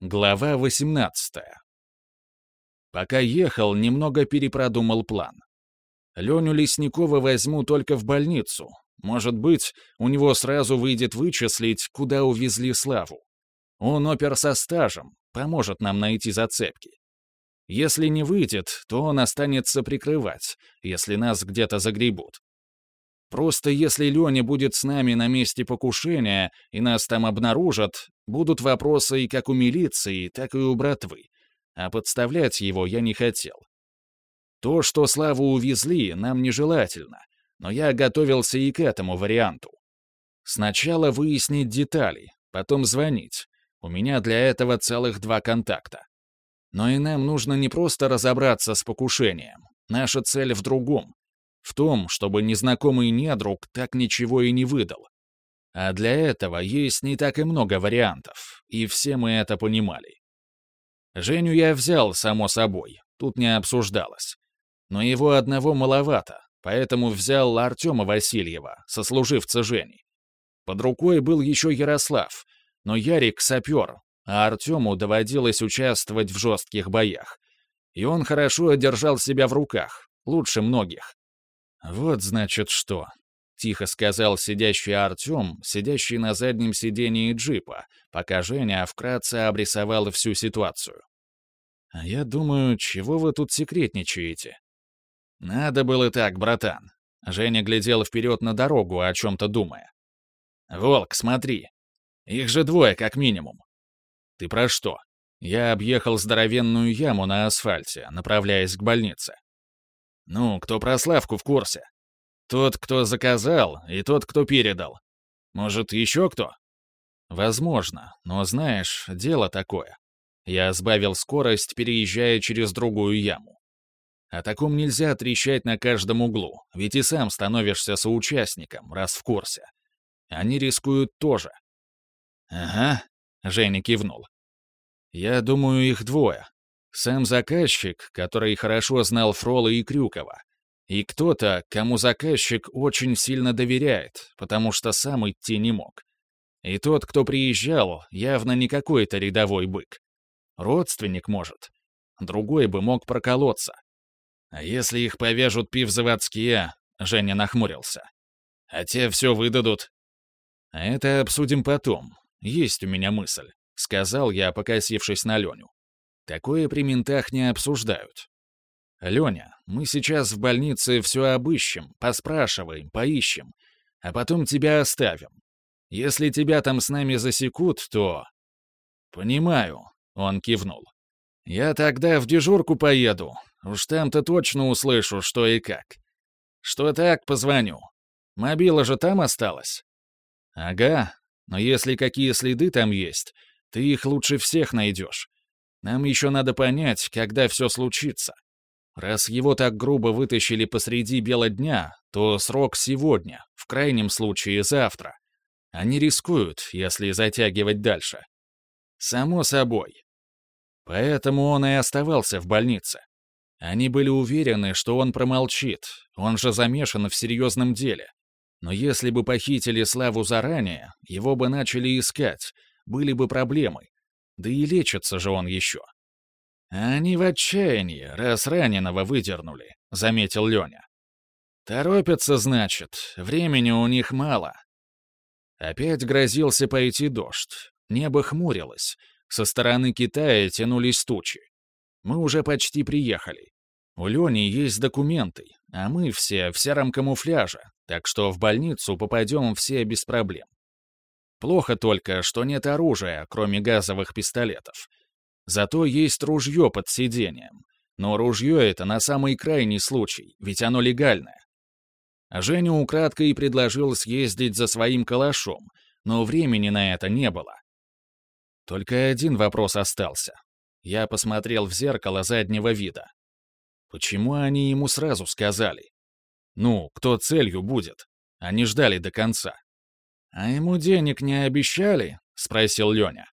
Глава 18. Пока ехал, немного перепродумал план. Леню Лесникова возьму только в больницу. Может быть, у него сразу выйдет вычислить, куда увезли Славу. Он опер со стажем, поможет нам найти зацепки. Если не выйдет, то он останется прикрывать, если нас где-то загребут. Просто если Леня будет с нами на месте покушения и нас там обнаружат, будут вопросы и как у милиции, так и у братвы. А подставлять его я не хотел. То, что Славу увезли, нам нежелательно, но я готовился и к этому варианту. Сначала выяснить детали, потом звонить. У меня для этого целых два контакта. Но и нам нужно не просто разобраться с покушением. Наша цель в другом в том, чтобы незнакомый недруг так ничего и не выдал. А для этого есть не так и много вариантов, и все мы это понимали. Женю я взял, само собой, тут не обсуждалось. Но его одного маловато, поэтому взял Артема Васильева, сослуживца Жени. Под рукой был еще Ярослав, но Ярик — сапер, а Артему доводилось участвовать в жестких боях. И он хорошо держал себя в руках, лучше многих. «Вот, значит, что», — тихо сказал сидящий Артем, сидящий на заднем сидении джипа, пока Женя вкратце обрисовала всю ситуацию. «А я думаю, чего вы тут секретничаете?» «Надо было так, братан». Женя глядел вперед на дорогу, о чем-то думая. «Волк, смотри. Их же двое, как минимум». «Ты про что?» Я объехал здоровенную яму на асфальте, направляясь к больнице. Ну, кто про Славку в курсе? Тот, кто заказал, и тот, кто передал. Может, еще кто? Возможно, но знаешь, дело такое. Я сбавил скорость, переезжая через другую яму. О таком нельзя трещать на каждом углу, ведь и сам становишься соучастником, раз в курсе. Они рискуют тоже. «Ага», — Женя кивнул. «Я думаю, их двое. Сам заказчик, который хорошо знал Фрола и Крюкова, и кто-то, кому заказчик очень сильно доверяет, потому что сам идти не мог. И тот, кто приезжал, явно не какой-то рядовой бык. Родственник, может. Другой бы мог проколоться. А если их повяжут пивзаводские, Женя нахмурился. А те все выдадут. А это обсудим потом. Есть у меня мысль, сказал я, покосившись на Леню. Такое при ментах не обсуждают. Леня, мы сейчас в больнице все обыщем, поспрашиваем, поищем, а потом тебя оставим. Если тебя там с нами засекут, то... Понимаю, он кивнул. Я тогда в дежурку поеду. Уж там-то точно услышу, что и как. Что так, позвоню. Мобила же там осталась? Ага, но если какие следы там есть, ты их лучше всех найдешь. Нам еще надо понять, когда все случится. Раз его так грубо вытащили посреди бела дня, то срок сегодня, в крайнем случае завтра. Они рискуют, если затягивать дальше. Само собой. Поэтому он и оставался в больнице. Они были уверены, что он промолчит, он же замешан в серьезном деле. Но если бы похитили Славу заранее, его бы начали искать, были бы проблемы. Да и лечится же он еще. «Они в отчаянии, раз раненого выдернули», — заметил Леня. «Торопятся, значит, времени у них мало». Опять грозился пойти дождь. Небо хмурилось. Со стороны Китая тянулись тучи. Мы уже почти приехали. У Лени есть документы, а мы все в сером камуфляже, так что в больницу попадем все без проблем. Плохо только, что нет оружия, кроме газовых пистолетов. Зато есть ружье под сиденьем. Но ружье это на самый крайний случай, ведь оно легальное. Женя украдкой предложил съездить за своим калашом, но времени на это не было. Только один вопрос остался. Я посмотрел в зеркало заднего вида. Почему они ему сразу сказали? Ну, кто целью будет? Они ждали до конца. «А ему денег не обещали?» — спросил Леня.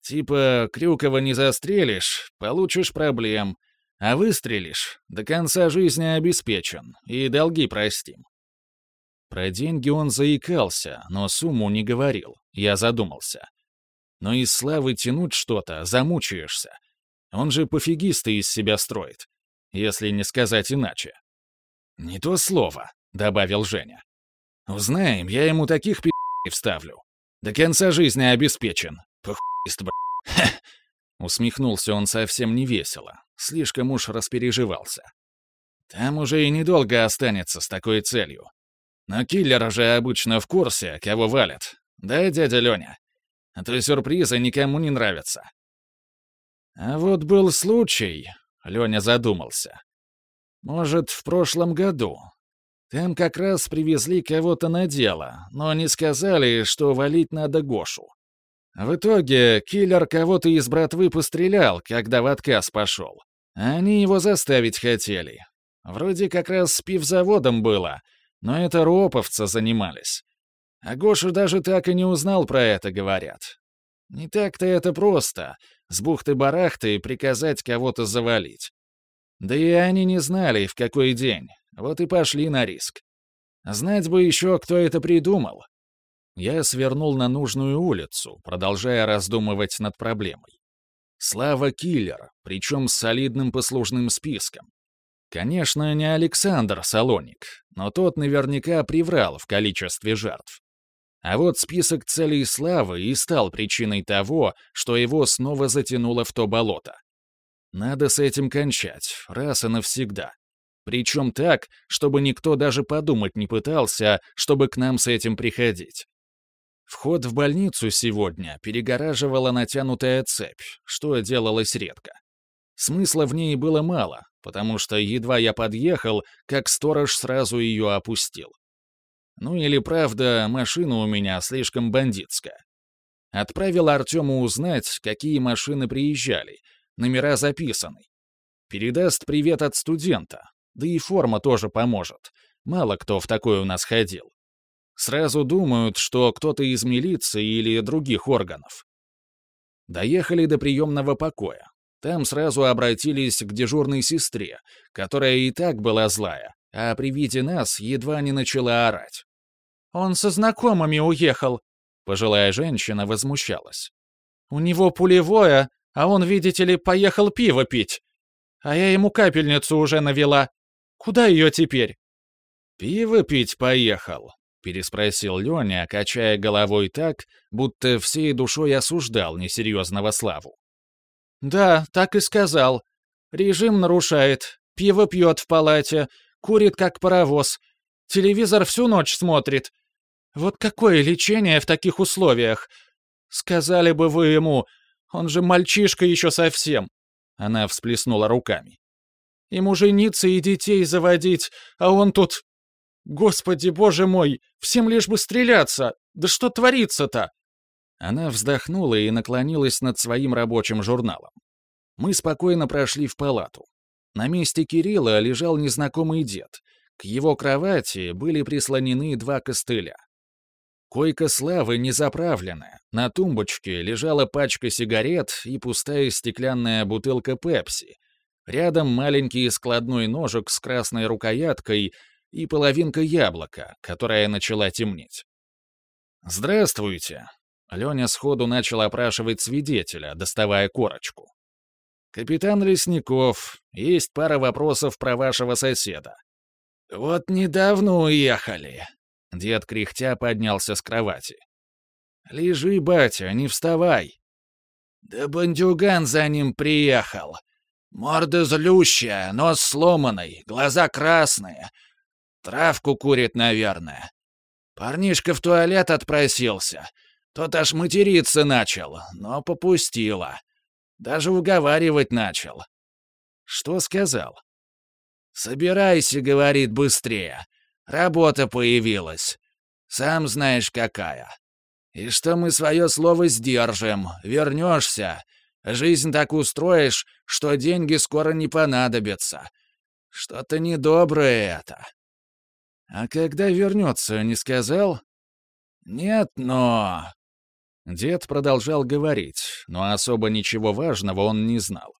«Типа, Крюкова не застрелишь, получишь проблем, а выстрелишь, до конца жизни обеспечен, и долги простим». Про деньги он заикался, но сумму не говорил, я задумался. Но из Славы тянуть что-то замучаешься. Он же пофигиста из себя строит, если не сказать иначе. «Не то слово», — добавил Женя. «Узнаем, я ему таких пи*** вставлю. До конца жизни обеспечен. Похуист, б***. Усмехнулся он совсем невесело, слишком уж распереживался. Там уже и недолго останется с такой целью. Но киллер же обычно в курсе, кого валят. Да, дядя Леня? А то сюрпризы никому не нравятся. А вот был случай, Леня задумался. Может, в прошлом году. Там как раз привезли кого-то на дело, но не сказали, что валить надо Гошу. В итоге киллер кого-то из братвы пострелял, когда в отказ пошел. Они его заставить хотели. Вроде как раз с пивзаводом было, но это роповцы занимались. А Гоша даже так и не узнал про это, говорят. Не так-то это просто — с бухты-барахты приказать кого-то завалить. Да и они не знали, в какой день, вот и пошли на риск. Знать бы еще, кто это придумал. Я свернул на нужную улицу, продолжая раздумывать над проблемой. Слава киллер, причем с солидным послужным списком. Конечно, не Александр Салоник, но тот наверняка приврал в количестве жертв. А вот список целей Славы и стал причиной того, что его снова затянуло в то болото. Надо с этим кончать, раз и навсегда. Причем так, чтобы никто даже подумать не пытался, чтобы к нам с этим приходить. Вход в больницу сегодня перегораживала натянутая цепь, что делалось редко. Смысла в ней было мало, потому что едва я подъехал, как сторож сразу ее опустил. Ну или, правда, машина у меня слишком бандитская. Отправил Артему узнать, какие машины приезжали, номера записаны. Передаст привет от студента, да и форма тоже поможет. Мало кто в такой у нас ходил. Сразу думают, что кто-то из милиции или других органов. Доехали до приемного покоя. Там сразу обратились к дежурной сестре, которая и так была злая, а при виде нас едва не начала орать. «Он со знакомыми уехал», — пожилая женщина возмущалась. «У него пулевое, а он, видите ли, поехал пиво пить. А я ему капельницу уже навела. Куда ее теперь?» «Пиво пить поехал», — переспросил Леня, качая головой так, будто всей душой осуждал несерьезного Славу. «Да, так и сказал. Режим нарушает, пиво пьет в палате, курит как паровоз, телевизор всю ночь смотрит. Вот какое лечение в таких условиях? Сказали бы вы ему, он же мальчишка еще совсем. Она всплеснула руками. Ему жениться и детей заводить, а он тут... Господи, боже мой, всем лишь бы стреляться. Да что творится-то? Она вздохнула и наклонилась над своим рабочим журналом. Мы спокойно прошли в палату. На месте Кирилла лежал незнакомый дед. К его кровати были прислонены два костыля. Койка Славы не заправленная. На тумбочке лежала пачка сигарет и пустая стеклянная бутылка пепси. Рядом маленький складной ножик с красной рукояткой и половинка яблока, которая начала темнеть. «Здравствуйте!» Леня сходу начал опрашивать свидетеля, доставая корочку. «Капитан Лесников, есть пара вопросов про вашего соседа». «Вот недавно уехали», Дед кряхтя поднялся с кровати. «Лежи, батя, не вставай!» «Да бандюган за ним приехал. Морда злющая, нос сломанный, глаза красные. Травку курит, наверное. Парнишка в туалет отпросился. Тот аж материться начал, но попустила. Даже уговаривать начал. Что сказал? «Собирайся», — говорит, — «быстрее. Работа появилась. Сам знаешь, какая. И что мы свое слово сдержим, вернешься. Жизнь так устроишь, что деньги скоро не понадобятся. Что-то недоброе это. А когда вернется, не сказал? Нет, но... Дед продолжал говорить, но особо ничего важного он не знал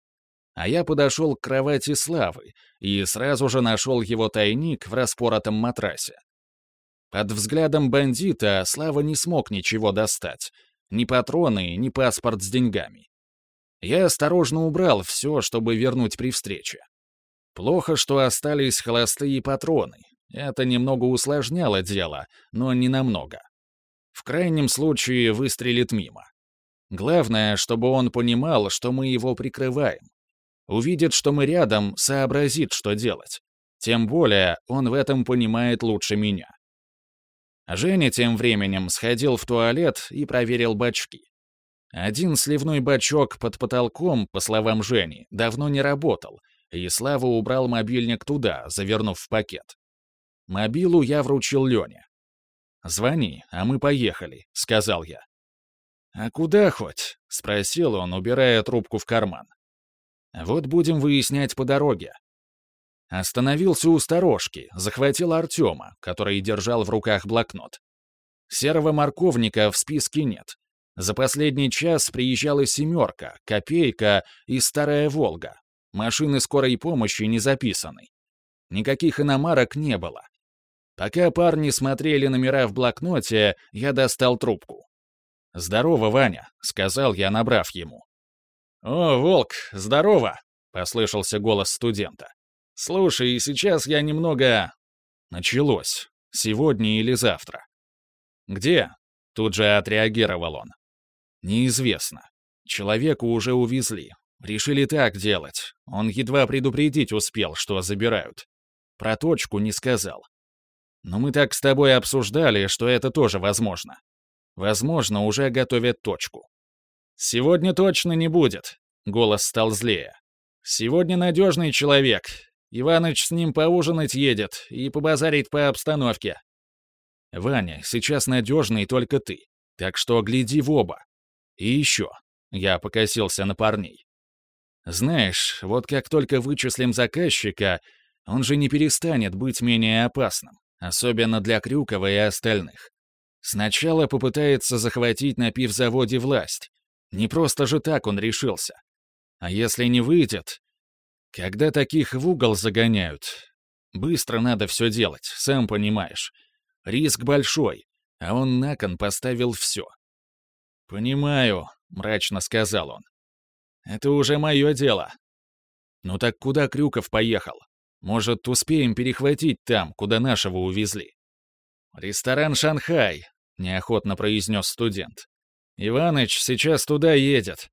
а я подошел к кровати Славы и сразу же нашел его тайник в распоротом матрасе. Под взглядом бандита Слава не смог ничего достать, Ни патроны, ни паспорт с деньгами. Я осторожно убрал все, чтобы вернуть при встрече. Плохо, что остались холостые патроны. Это немного усложняло дело, но не намного. В крайнем случае выстрелит мимо. Главное, чтобы он понимал, что мы его прикрываем. Увидит, что мы рядом, сообразит, что делать. Тем более, он в этом понимает лучше меня. Женя тем временем сходил в туалет и проверил бачки. Один сливной бачок под потолком, по словам Жени, давно не работал, и Слава убрал мобильник туда, завернув в пакет. Мобилу я вручил Лене. «Звони, а мы поехали», — сказал я. «А куда хоть?» — спросил он, убирая трубку в карман. «Вот будем выяснять по дороге». Остановился у сторожки, захватил Артема, который держал в руках блокнот. Серого морковника в списке нет. За последний час приезжала «семерка», «копейка» и «старая Волга». Машины скорой помощи не записаны. Никаких иномарок не было. Пока парни смотрели номера в блокноте, я достал трубку. «Здорово, Ваня», — сказал я, набрав ему. «О, Волк, здорово!» — послышался голос студента. «Слушай, сейчас я немного...» Началось. Сегодня или завтра. «Где?» — тут же отреагировал он. «Неизвестно. Человека уже увезли. Решили так делать. Он едва предупредить успел, что забирают. Про точку не сказал. Но мы так с тобой обсуждали, что это тоже возможно. Возможно, уже готовят точку. Сегодня точно не будет. Голос стал злее. Сегодня надежный человек. Иваныч с ним поужинать едет и побазарить по обстановке. Ваня, сейчас надежный только ты. Так что гляди в оба. И еще. Я покосился на парней. Знаешь, вот как только вычислим заказчика, он же не перестанет быть менее опасным особенно для Крюкова и остальных. Сначала попытается захватить на пивзаводе власть. Не просто же так он решился. А если не выйдет? Когда таких в угол загоняют? Быстро надо все делать, сам понимаешь. Риск большой, а он на кон поставил все. «Понимаю», — мрачно сказал он. «Это уже мое дело». «Ну так куда Крюков поехал? Может, успеем перехватить там, куда нашего увезли?» «Ресторан «Шанхай», — неохотно произнес студент. «Иваныч сейчас туда едет.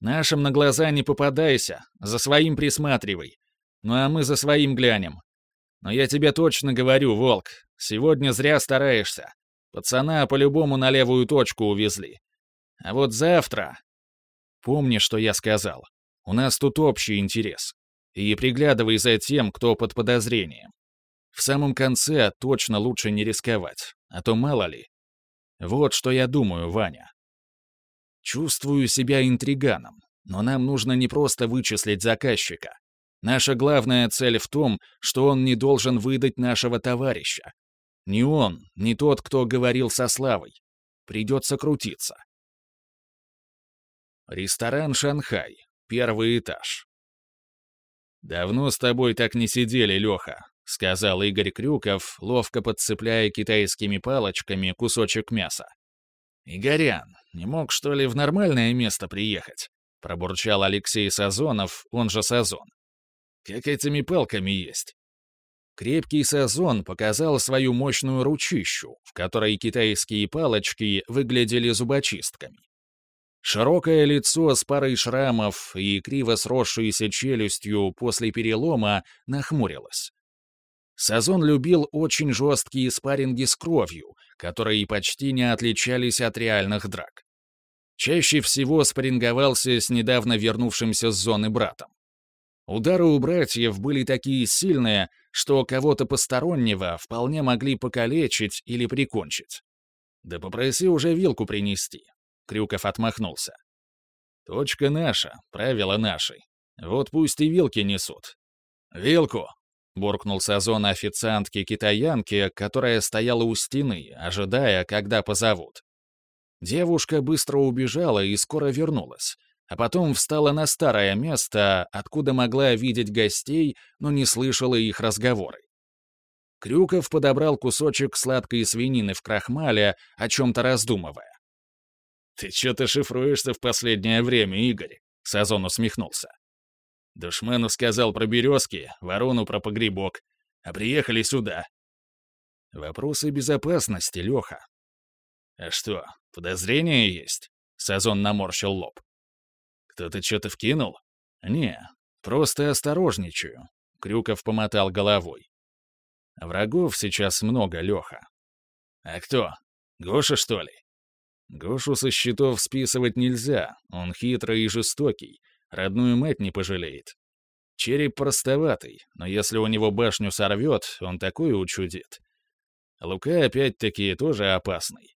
Нашим на глаза не попадайся, за своим присматривай. Ну а мы за своим глянем. Но я тебе точно говорю, Волк, сегодня зря стараешься. Пацана по-любому на левую точку увезли. А вот завтра... Помни, что я сказал. У нас тут общий интерес и приглядывай за тем, кто под подозрением. В самом конце точно лучше не рисковать, а то мало ли. Вот что я думаю, Ваня. Чувствую себя интриганом, но нам нужно не просто вычислить заказчика. Наша главная цель в том, что он не должен выдать нашего товарища. Не он, не тот, кто говорил со Славой. Придется крутиться. Ресторан «Шанхай», первый этаж. «Давно с тобой так не сидели, Леха», — сказал Игорь Крюков, ловко подцепляя китайскими палочками кусочек мяса. «Игорян, не мог, что ли, в нормальное место приехать?» — пробурчал Алексей Сазонов, он же Сазон. «Как этими палками есть?» Крепкий Сазон показал свою мощную ручищу, в которой китайские палочки выглядели зубочистками. Широкое лицо с парой шрамов и криво сросшейся челюстью после перелома нахмурилось. Сазон любил очень жесткие спарринги с кровью, которые почти не отличались от реальных драк. Чаще всего спарринговался с недавно вернувшимся с зоны братом. Удары у братьев были такие сильные, что кого-то постороннего вполне могли покалечить или прикончить. Да попроси уже вилку принести, Крюков отмахнулся. «Точка наша, правила наши. Вот пусть и вилки несут». «Вилку!» — буркнул Сазон официантки-китаянки, которая стояла у стены, ожидая, когда позовут. Девушка быстро убежала и скоро вернулась, а потом встала на старое место, откуда могла видеть гостей, но не слышала их разговоры. Крюков подобрал кусочек сладкой свинины в крахмале, о чем-то раздумывая. «Ты чё-то шифруешься в последнее время, Игорь?» — Сазон усмехнулся. Душману сказал про березки, ворону про погребок, а приехали сюда. Вопросы безопасности, Леха. А что, подозрения есть? Сазон наморщил лоб. Кто-то что-то вкинул? Не, просто осторожничаю. Крюков помотал головой. Врагов сейчас много, Леха. А кто? Гоша, что ли? Гошу со счетов списывать нельзя, он хитрый и жестокий, родную мать не пожалеет. Череп простоватый, но если у него башню сорвет, он такое учудит. Лука опять-таки тоже опасный.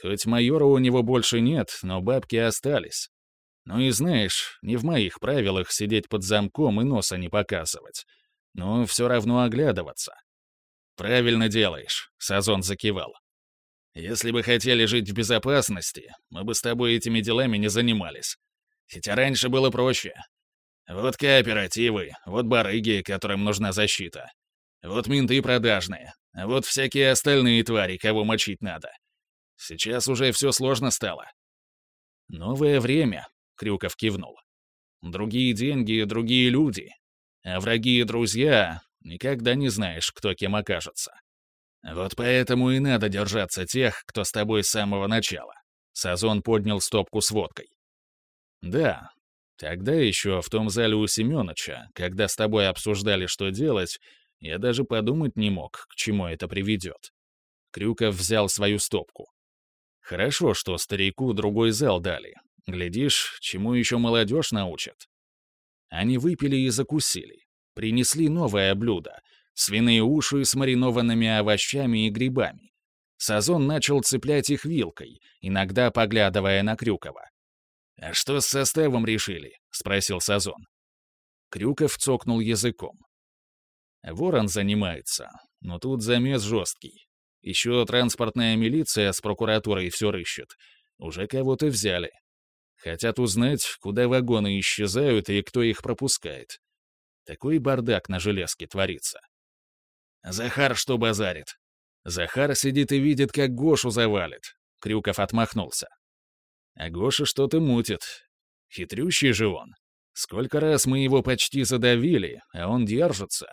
Хоть майора у него больше нет, но бабки остались. Ну и знаешь, не в моих правилах сидеть под замком и носа не показывать. Но все равно оглядываться. «Правильно делаешь», — Сазон закивал. «Если бы хотели жить в безопасности, мы бы с тобой этими делами не занимались. Хотя раньше было проще. Вот кооперативы, вот барыги, которым нужна защита. Вот менты продажные, вот всякие остальные твари, кого мочить надо. Сейчас уже все сложно стало. Новое время, Крюков кивнул. Другие деньги, другие люди. А враги и друзья, никогда не знаешь, кто кем окажется. Вот поэтому и надо держаться тех, кто с тобой с самого начала. Сазон поднял стопку с водкой. Да, тогда еще в том зале у Семёныча, когда с тобой обсуждали, что делать, я даже подумать не мог, к чему это приведет. Крюков взял свою стопку. Хорошо, что старику другой зал дали. Глядишь, чему еще молодежь научат. Они выпили и закусили. Принесли новое блюдо — свиные уши с маринованными овощами и грибами. Сазон начал цеплять их вилкой, иногда поглядывая на Крюкова. «А что с составом решили?» — спросил Сазон. Крюков цокнул языком. Ворон занимается, но тут замес жесткий. Еще транспортная милиция с прокуратурой все рыщет. Уже кого-то взяли. Хотят узнать, куда вагоны исчезают и кто их пропускает. Такой бардак на железке творится. Захар что базарит? Захар сидит и видит, как Гошу завалит. Крюков отмахнулся. А Гоша что-то мутит. Хитрющий же он. Сколько раз мы его почти задавили, а он держится.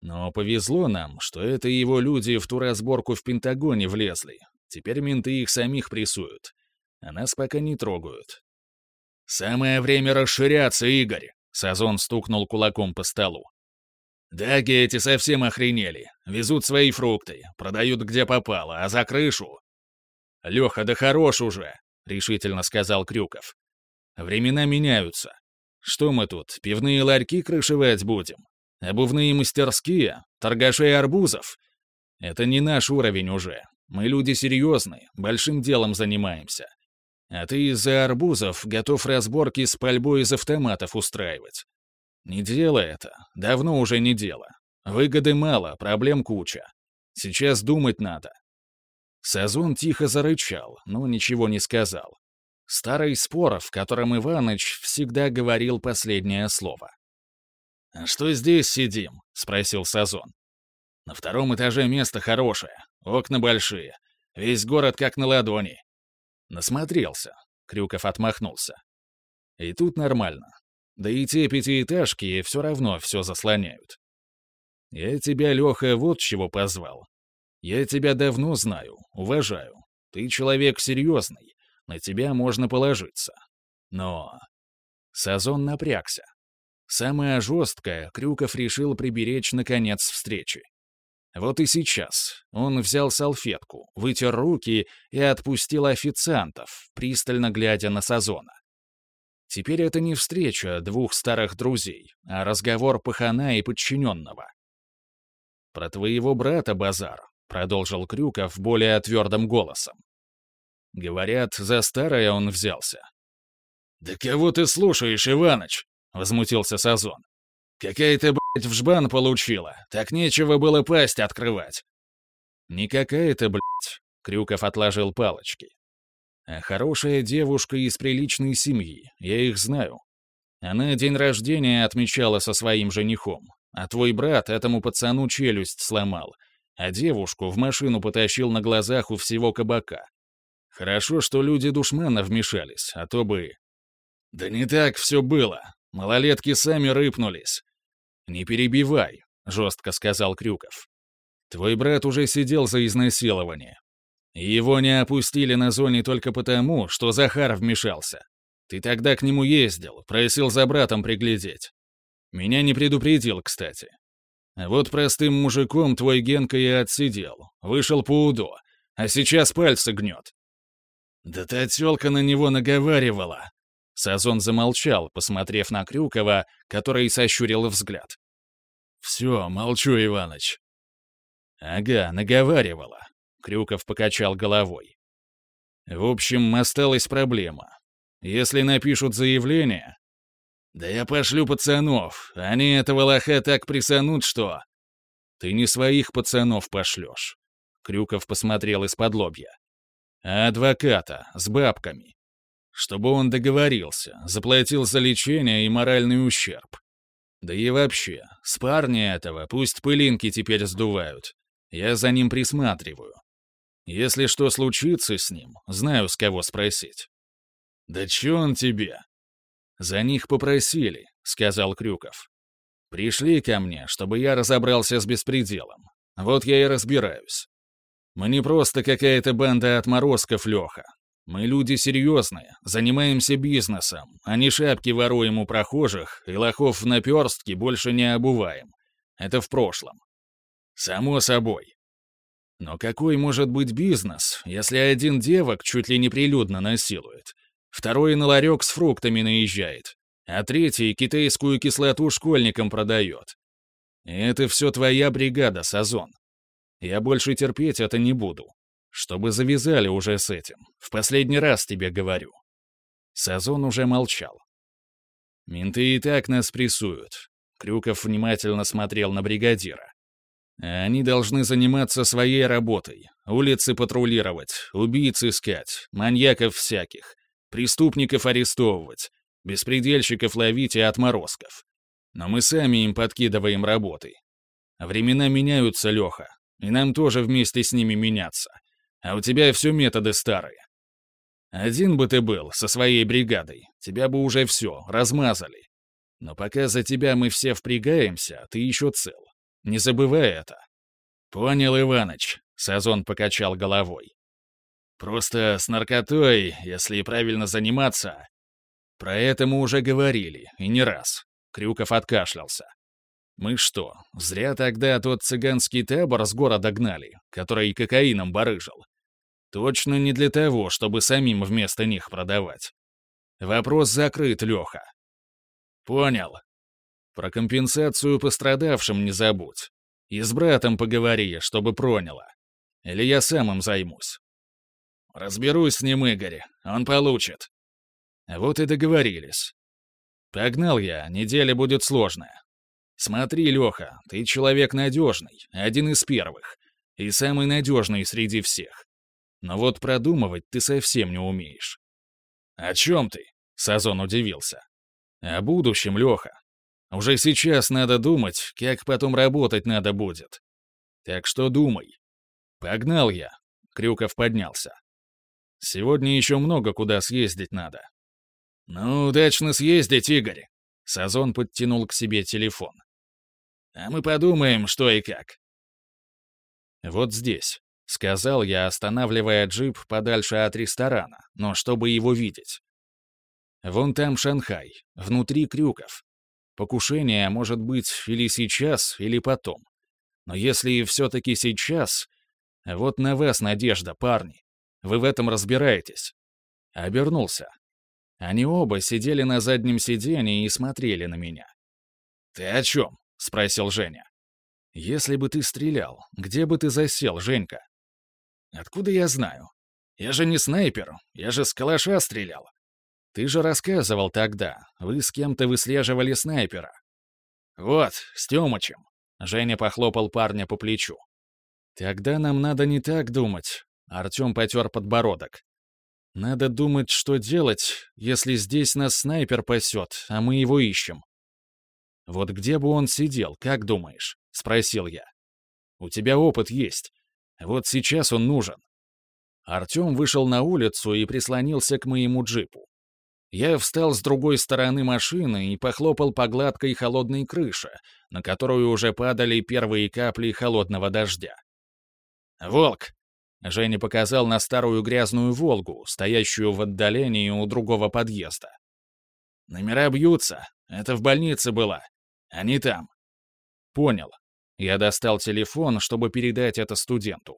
Но повезло нам, что это его люди в ту разборку в Пентагоне влезли. Теперь менты их самих прессуют. А нас пока не трогают. «Самое время расширяться, Игорь!» — Сазон стукнул кулаком по столу. «Даги эти совсем охренели. Везут свои фрукты, продают где попало, а за крышу...» «Леха, да хорош уже!» — решительно сказал Крюков. «Времена меняются. Что мы тут, пивные ларьки крышевать будем? Обувные мастерские, торгашей арбузов. Это не наш уровень уже. Мы люди серьезные, большим делом занимаемся. А ты из-за арбузов готов разборки с пальбой из автоматов устраивать. Не дело это, давно уже не дело. Выгоды мало, проблем куча. Сейчас думать надо. Сазон тихо зарычал, но ничего не сказал. Старый спор, в котором Иваныч всегда говорил последнее слово. «А что здесь сидим?» — спросил Сазон. «На втором этаже место хорошее, окна большие, весь город как на ладони». Насмотрелся. Крюков отмахнулся. И тут нормально. Да и те пятиэтажки все равно все заслоняют. Я тебя, Леха, вот чего позвал. Я тебя давно знаю, уважаю. Ты человек серьезный, на тебя можно положиться. Но... Сазон напрягся. Самое жесткое Крюков решил приберечь на конец встречи. Вот и сейчас он взял салфетку, вытер руки и отпустил официантов, пристально глядя на Сазона. Теперь это не встреча двух старых друзей, а разговор пахана и подчиненного. «Про твоего брата, Базар», — продолжил Крюков более твердым голосом. «Говорят, за старое он взялся». «Да кого ты слушаешь, Иваныч?» возмутился Сазон. «Какая-то, блядь, в жбан получила, так нечего было пасть открывать». «Не какая-то, блядь», — Крюков отложил палочки. «А хорошая девушка из приличной семьи, я их знаю. Она день рождения отмечала со своим женихом, а твой брат этому пацану челюсть сломал, а девушку в машину потащил на глазах у всего кабака. Хорошо, что люди душмана вмешались, а то бы... Да не так все было. Малолетки сами рыпнулись. Не перебивай, жестко сказал Крюков. Твой брат уже сидел за изнасилование. Его не опустили на зоне только потому, что Захар вмешался. Ты тогда к нему ездил, просил за братом приглядеть. Меня не предупредил, кстати. Вот простым мужиком твой Генка и отсидел, вышел по УДО, а сейчас пальцы гнет. Да та тёлка на него наговаривала. Сазон замолчал, посмотрев на Крюкова, который сощурил взгляд. «Все, молчу, Иваныч». «Ага, наговаривала», — Крюков покачал головой. «В общем, осталась проблема. Если напишут заявление, «Да я пошлю пацанов. Они этого лоха так присанут, что...» «Ты не своих пацанов пошлешь». Крюков посмотрел из-под лобья. «А адвоката, с бабками. Чтобы он договорился, заплатил за лечение и моральный ущерб. Да и вообще, с парня этого пусть пылинки теперь сдувают. Я за ним присматриваю. Если что случится с ним, знаю, с кого спросить». «Да чё он тебе?» «За них попросили», — сказал Крюков. «Пришли ко мне, чтобы я разобрался с беспределом. Вот я и разбираюсь. Мы не просто какая-то банда отморозков, Леха. Мы люди серьезные, занимаемся бизнесом, а не шапки воруем у прохожих и лохов в наперстке больше не обуваем. Это в прошлом. Само собой. Но какой может быть бизнес, если один девок чуть ли не прилюдно насилует, Второй на ларек с фруктами наезжает, а третий китайскую кислоту школьникам продает. И это все твоя бригада, Сазон. Я больше терпеть это не буду. Чтобы завязали уже с этим. В последний раз тебе говорю. Сазон уже молчал. Менты и так нас прессуют. Крюков внимательно смотрел на бригадира. Они должны заниматься своей работой. Улицы патрулировать, убийц искать, маньяков всяких преступников арестовывать, беспредельщиков ловить и отморозков. Но мы сами им подкидываем работы. Времена меняются, Леха, и нам тоже вместе с ними меняться. А у тебя все методы старые. Один бы ты был со своей бригадой, тебя бы уже все, размазали. Но пока за тебя мы все впрягаемся, ты еще цел. Не забывай это. Понял, Иваныч, Сазон покачал головой. Просто с наркотой, если правильно заниматься... Про это мы уже говорили, и не раз. Крюков откашлялся. Мы что, зря тогда тот цыганский табор с города гнали, который кокаином барыжил? Точно не для того, чтобы самим вместо них продавать. Вопрос закрыт, Леха. Понял. Про компенсацию пострадавшим не забудь. И с братом поговори, чтобы проняло. Или я сам им займусь. Разберусь с ним, Игорь. Он получит. Вот и договорились. Погнал я, неделя будет сложная. Смотри, Леха, ты человек надежный, один из первых. И самый надежный среди всех. Но вот продумывать ты совсем не умеешь. «О чем ты?» — Сазон удивился. «О будущем, Леха. Уже сейчас надо думать, как потом работать надо будет. Так что думай. Погнал я». Крюков поднялся. Сегодня еще много куда съездить надо. Ну, удачно съездить, Игорь. Сазон подтянул к себе телефон. А мы подумаем, что и как. Вот здесь, сказал я, останавливая джип подальше от ресторана, но чтобы его видеть. Вон там Шанхай, внутри Крюков. Покушение может быть или сейчас, или потом. Но если все-таки сейчас, вот на вас надежда, парни. Вы в этом разбираетесь». Обернулся. Они оба сидели на заднем сиденье и смотрели на меня. «Ты о чем?» — спросил Женя. «Если бы ты стрелял, где бы ты засел, Женька?» «Откуда я знаю? Я же не снайпер, я же с калаша стрелял. Ты же рассказывал тогда, вы с кем-то выслеживали снайпера». «Вот, с Тёмычем», — Женя похлопал парня по плечу. «Тогда нам надо не так думать, Артем потер подбородок. «Надо думать, что делать, если здесь нас снайпер пасет, а мы его ищем». «Вот где бы он сидел, как думаешь?» — спросил я. «У тебя опыт есть. Вот сейчас он нужен». Артем вышел на улицу и прислонился к моему джипу. Я встал с другой стороны машины и похлопал по гладкой холодной крыше, на которую уже падали первые капли холодного дождя. «Волк!» — Женя показал на старую грязную «Волгу», стоящую в отдалении у другого подъезда. «Номера бьются. Это в больнице была. Они там». «Понял». Я достал телефон, чтобы передать это студенту.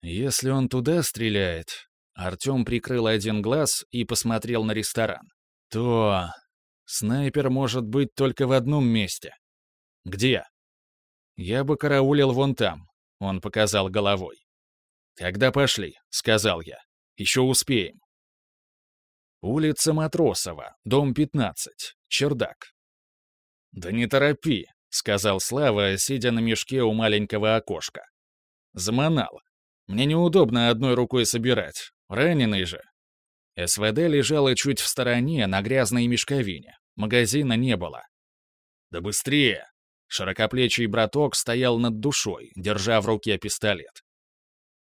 «Если он туда стреляет...» Артем прикрыл один глаз и посмотрел на ресторан. «То... Снайпер может быть только в одном месте». «Где?» «Я бы караулил вон там», — он показал головой. «Тогда пошли», — сказал я. «Еще успеем». Улица Матросова, дом 15, чердак. «Да не торопи», — сказал Слава, сидя на мешке у маленького окошка. «Заманал. Мне неудобно одной рукой собирать. Раненый же. СВД лежала чуть в стороне на грязной мешковине. Магазина не было. «Да быстрее!» Широкоплечий браток стоял над душой, держа в руке пистолет.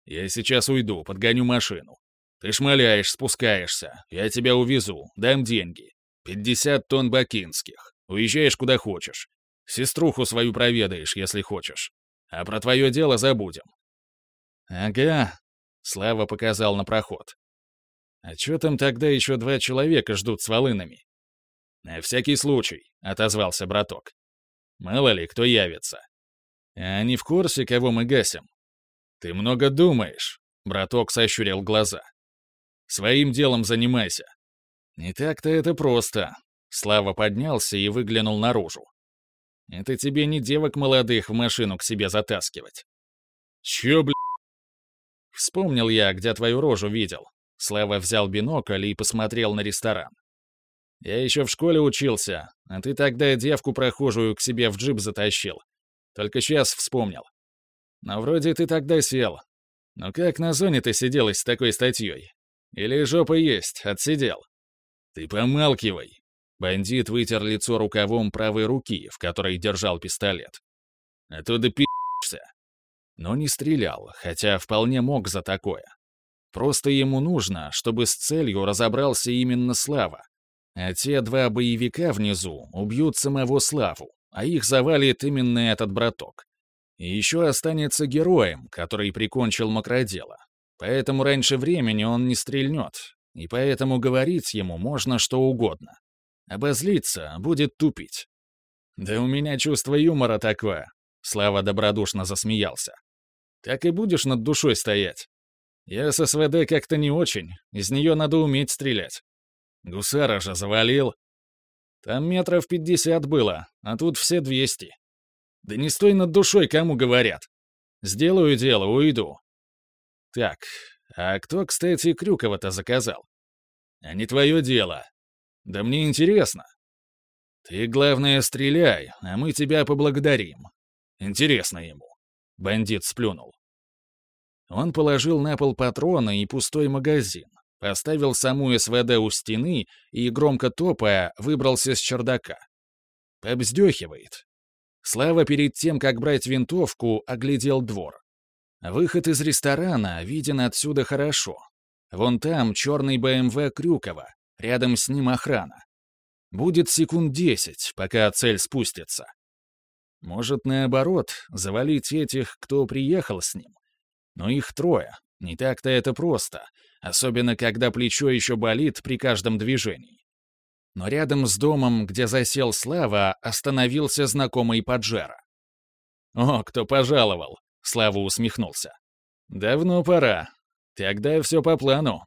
«Я сейчас уйду, подгоню машину. Ты шмаляешь, спускаешься. Я тебя увезу, дам деньги. Пятьдесят тонн бакинских. Уезжаешь куда хочешь. Сеструху свою проведаешь, если хочешь. А про твое дело забудем. «Ага», — Слава показал на проход. «А чё там тогда еще два человека ждут с волынами?» «На всякий случай», — отозвался браток. «Мало ли, кто явится». «А они в курсе, кого мы гасим?» «Ты много думаешь», — браток сощурил глаза. «Своим делом занимайся». «Не так-то это просто». Слава поднялся и выглянул наружу. «Это тебе не девок молодых в машину к себе затаскивать». «Чё, бля?» Вспомнил я, где твою рожу видел. Слава взял бинокль и посмотрел на ресторан. Я еще в школе учился, а ты тогда девку прохожую к себе в джип затащил. Только сейчас вспомнил. Но вроде ты тогда сел. Но как на зоне ты сидел с такой статьей? Или жопа есть, отсидел? Ты помалкивай. Бандит вытер лицо рукавом правой руки, в которой держал пистолет. А то но не стрелял, хотя вполне мог за такое. Просто ему нужно, чтобы с целью разобрался именно Слава. А те два боевика внизу убьют самого Славу, а их завалит именно этот браток. И еще останется героем, который прикончил мокродела. Поэтому раньше времени он не стрельнет, и поэтому говорить ему можно что угодно. Обозлиться будет тупить. «Да у меня чувство юмора такое», — Слава добродушно засмеялся. Так и будешь над душой стоять. Я с СВД как-то не очень, из нее надо уметь стрелять. Гусара же завалил. Там метров пятьдесят было, а тут все двести. Да не стой над душой, кому говорят. Сделаю дело, уйду. Так, а кто, кстати, Крюкова-то заказал? А не твое дело. Да мне интересно. Ты, главное, стреляй, а мы тебя поблагодарим. Интересно ему. Бандит сплюнул. Он положил на пол патроны и пустой магазин, поставил саму СВД у стены и, громко топая, выбрался с чердака. Побздёхивает. Слава перед тем, как брать винтовку, оглядел двор. Выход из ресторана виден отсюда хорошо. Вон там черный БМВ Крюкова, рядом с ним охрана. Будет секунд десять, пока цель спустится. Может, наоборот, завалить этих, кто приехал с ним. Но их трое. Не так-то это просто, особенно когда плечо еще болит при каждом движении. Но рядом с домом, где засел Слава, остановился знакомый Паджеро. «О, кто пожаловал!» — Слава усмехнулся. «Давно пора. Тогда все по плану.